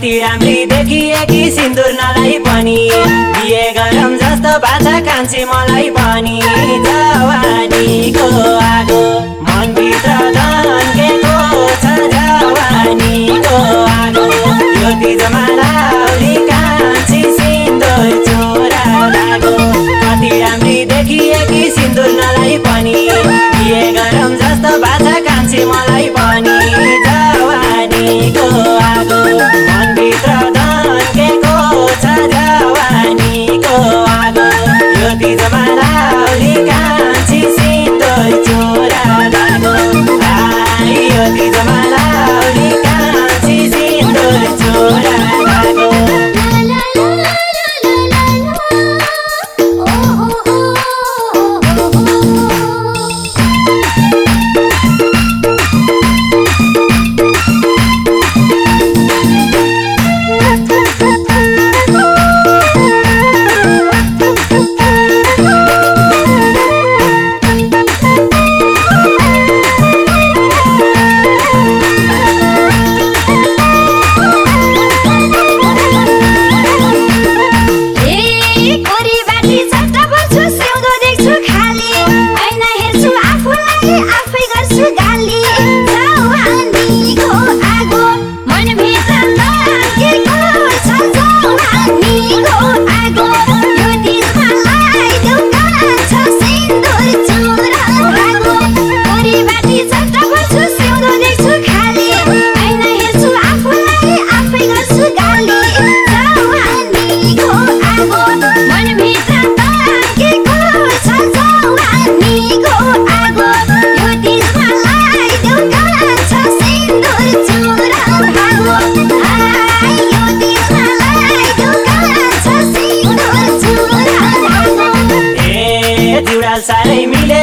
कति राम्री देखिएकी सिन्दुर नलाई पनि। दिए गरम जस्तो बाछा कान्छे मलाई पनि।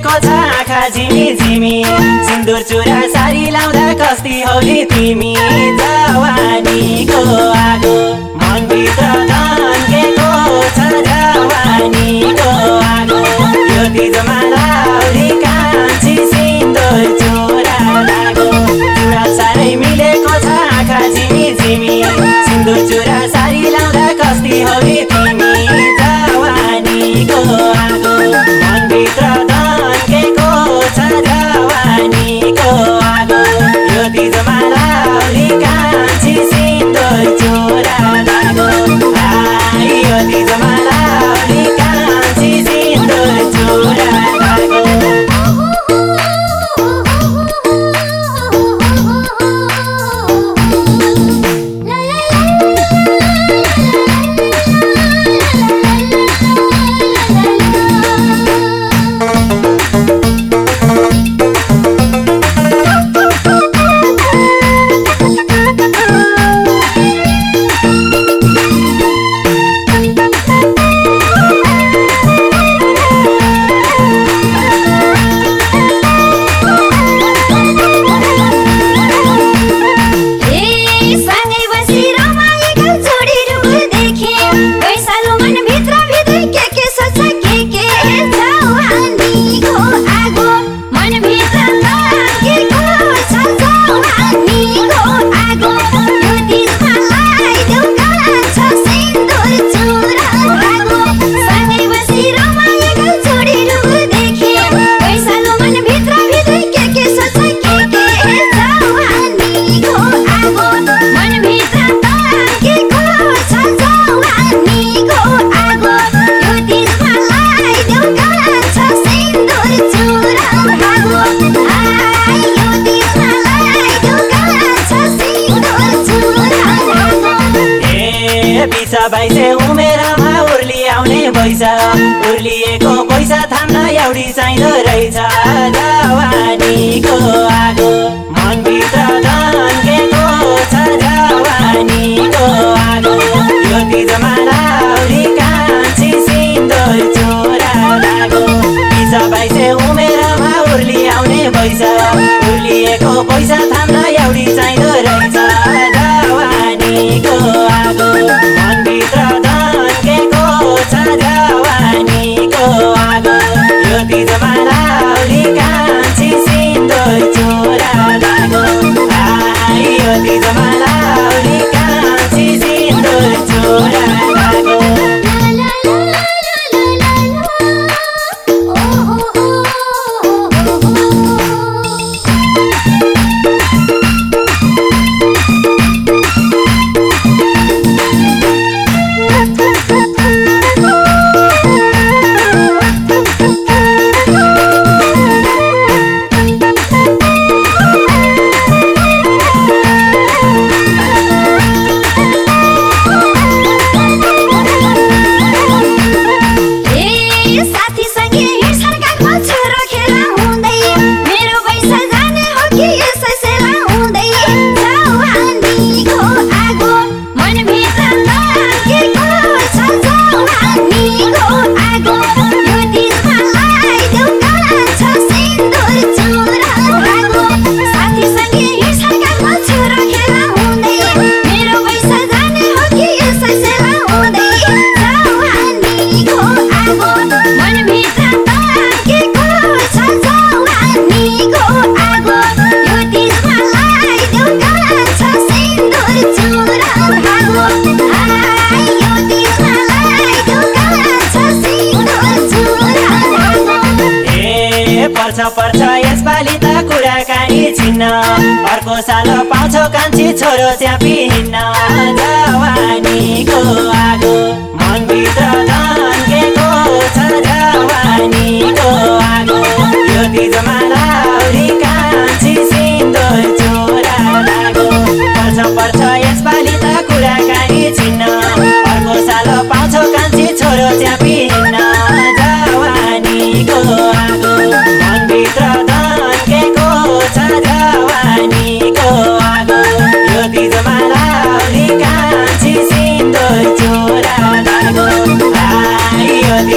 फुलेको छ आँखा झिमी झिमी। सिन्दुर चुरा सारी लाउँदा कस्ती हौली तिमी। जवानीको आगो। मन्दिर बिसाइँदो रहेछ जवानीको आगो। मनभित्र तन्केको छ जवानीको आगो। यो तिजमा लाउरी कान्छी सिन्दुर छोरा लागो। बिस बाइसे उमेरमा उर्ली आउने पैसा। उर्लिएको पैसा थाम यसपालि त कुराकानी छिन्न अर्को साल पाउँछौ कान्छी छोरो च्यापी हिँड्न जवानीको आगो मनभित्र धन्केको छ जवानीको आगो। यो तिजमा लाउरी कान्छी सिन्दुर चोरा लागो। पर्छ पर्छ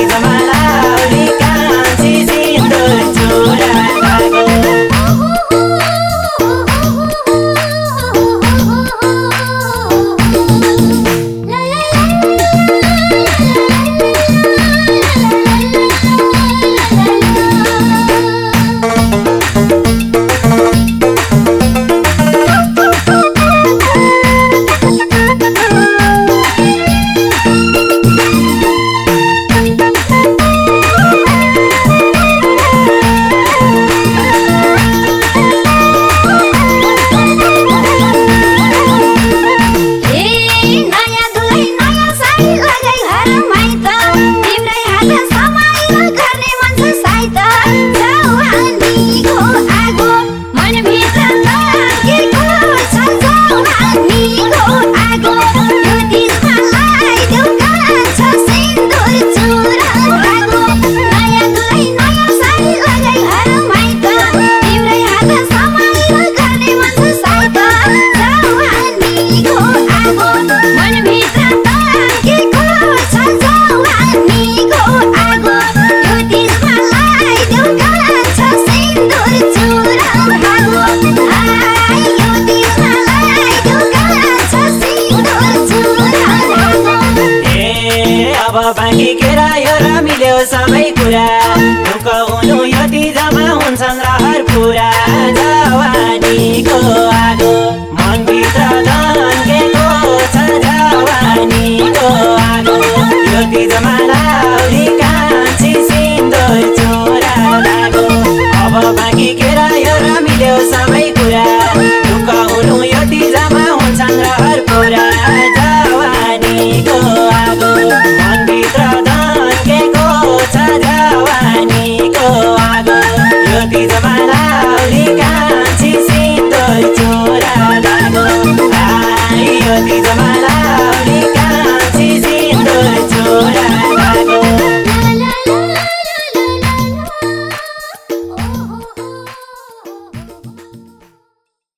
the 一个。